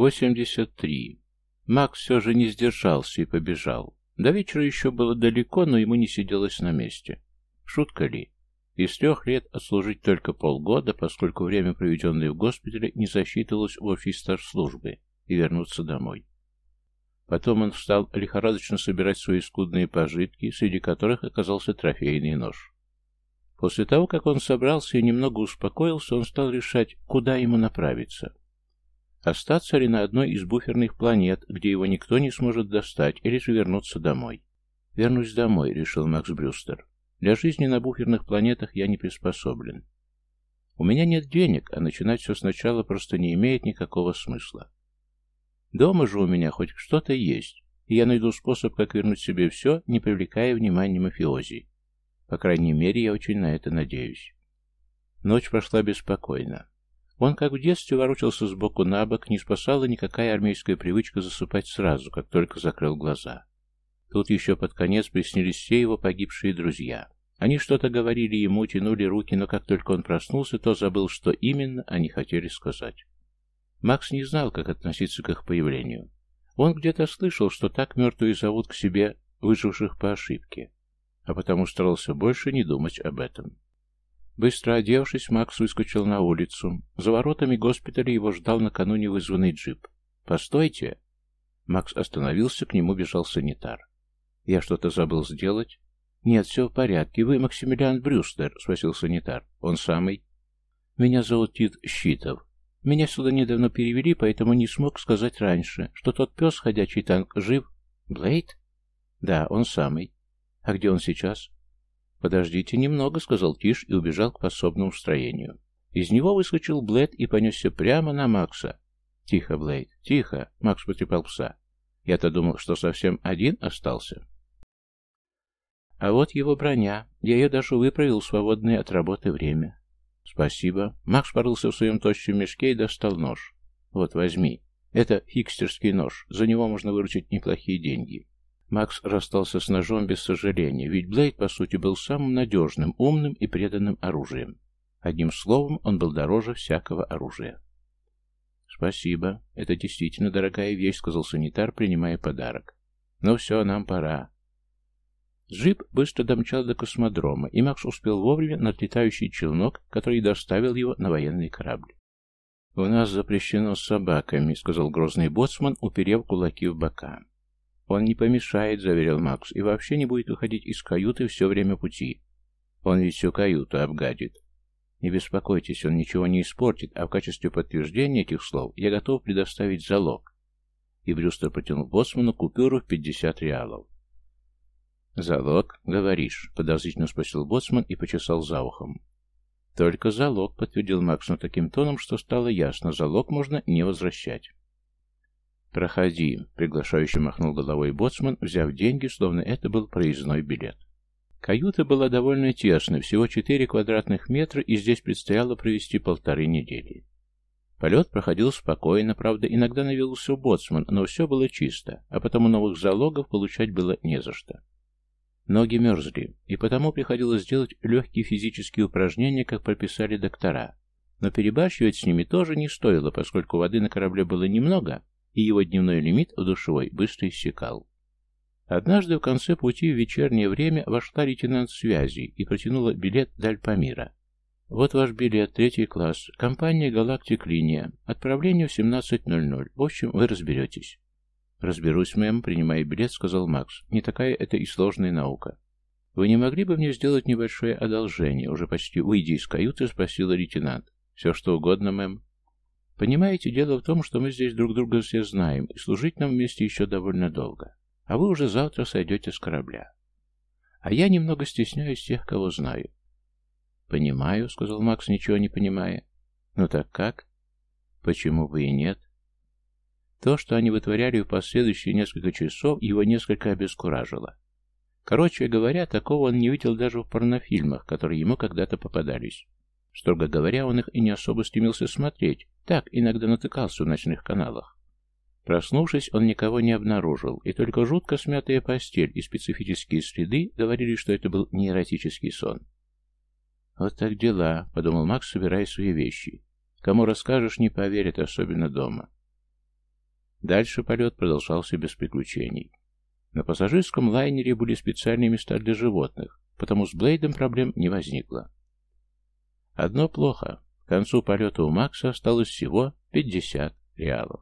83. Макс все же не сдержался и побежал. До вечера еще было далеко, но ему не сиделось на месте. Шутка ли? Из трех лет отслужить только полгода, поскольку время, проведенное в госпитале, не засчитывалось в общей стаж службы, и вернуться домой. Потом он стал лихорадочно собирать свои скудные пожитки, среди которых оказался трофейный нож. После того, как он собрался и немного успокоился, он стал решать, куда ему направиться. Остаться ли на одной из буферных планет, где его никто не сможет достать, или же вернуться домой? «Вернусь домой», — решил Макс Брюстер. «Для жизни на буферных планетах я не приспособлен. У меня нет денег, а начинать все сначала просто не имеет никакого смысла. Дома же у меня хоть что-то есть, и я найду способ, как вернуть себе все, не привлекая внимания мафиози. По крайней мере, я очень на это надеюсь». Ночь прошла беспокойно. Он, как в детстве, ворочался сбоку на бок, не спасала никакая армейская привычка засыпать сразу, как только закрыл глаза. Тут еще под конец приснились все его погибшие друзья. Они что-то говорили ему, тянули руки, но как только он проснулся, то забыл, что именно они хотели сказать. Макс не знал, как относиться к их появлению. Он где-то слышал, что так мертвые зовут к себе выживших по ошибке, а потому старался больше не думать об этом. Быстро одевшись, Макс выскочил на улицу. За воротами госпиталя его ждал накануне вызванный джип. «Постойте!» Макс остановился, к нему бежал санитар. «Я что-то забыл сделать?» «Нет, все в порядке. Вы Максимилиан Брюстер?» — спросил санитар. «Он самый?» «Меня зовут Тит Щитов. Меня сюда недавно перевели, поэтому не смог сказать раньше, что тот пес, ходячий танк, жив. Блейд?» «Да, он самый. А где он сейчас?» «Подождите немного», — сказал Тиш и убежал к пособному строению. Из него выскочил Блэд и понесся прямо на Макса. «Тихо, Блейд, тихо!» — Макс потрепал пса. «Я-то думал, что совсем один остался». А вот его броня. Я ее даже выправил в свободное от работы время. «Спасибо». Макс порылся в своем тощем мешке и достал нож. «Вот, возьми. Это хикстерский нож. За него можно выручить неплохие деньги». Макс расстался с ножом без сожаления, ведь Блейд, по сути, был самым надежным, умным и преданным оружием. Одним словом, он был дороже всякого оружия. «Спасибо. Это действительно дорогая вещь», — сказал санитар, принимая подарок. «Ну все, нам пора». Джип быстро домчал до космодрома, и Макс успел вовремя на летающий челнок, который доставил его на военный корабль. «У нас запрещено с собаками», — сказал грозный боцман, уперев кулаки в бока. «Он не помешает», — заверил Макс, — «и вообще не будет выходить из каюты все время пути. Он ведь всю каюту обгадит». «Не беспокойтесь, он ничего не испортит, а в качестве подтверждения этих слов я готов предоставить залог». И Брюстер протянул боцману купюру в пятьдесят реалов. «Залог, говоришь?» — подозрительно спросил боцман и почесал за ухом. «Только залог», — подтвердил Макс, но таким тоном, что стало ясно, залог можно не возвращать. «Проходи», — приглашающе махнул головой боцман, взяв деньги, словно это был проездной билет. Каюта была довольно тесной, всего четыре квадратных метра, и здесь предстояло провести полторы недели. Полет проходил спокойно, правда, иногда навелся боцман, но все было чисто, а потому новых залогов получать было не за что. Ноги мерзли, и потому приходилось делать легкие физические упражнения, как прописали доктора. Но перебарщивать с ними тоже не стоило, поскольку воды на корабле было немного, и его дневной лимит в душевой быстро иссякал. Однажды в конце пути в вечернее время вошла лейтенант связи и протянула билет до Альпамира. «Вот ваш билет, третий класс. Компания «Галактик Линия». Отправление в 17.00. В общем, вы разберетесь». «Разберусь, мэм», — принимая билет, сказал Макс. «Не такая это и сложная наука». «Вы не могли бы мне сделать небольшое одолжение?» Уже почти выйдя из каюты, спросила лейтенант. «Все что угодно, мэм». Понимаете, дело в том, что мы здесь друг друга все знаем, и служить нам вместе еще довольно долго. А вы уже завтра сойдете с корабля. А я немного стесняюсь тех, кого знаю. «Понимаю», — сказал Макс, ничего не понимая. «Ну так как?» «Почему бы и нет?» То, что они вытворяли в последующие несколько часов, его несколько обескуражило. Короче говоря, такого он не видел даже в порнофильмах, которые ему когда-то попадались. Строго говоря, он их и не особо стремился смотреть, так иногда натыкался в ночных каналах. Проснувшись, он никого не обнаружил, и только жутко смятая постель и специфические следы говорили, что это был не эротический сон. «Вот так дела», — подумал Макс, собирая свои вещи. «Кому расскажешь, не поверят, особенно дома». Дальше полет продолжался без приключений. На пассажирском лайнере были специальные места для животных, потому с Блейдом проблем не возникло. Одно плохо. К концу полета у Макса осталось всего 50 реалов.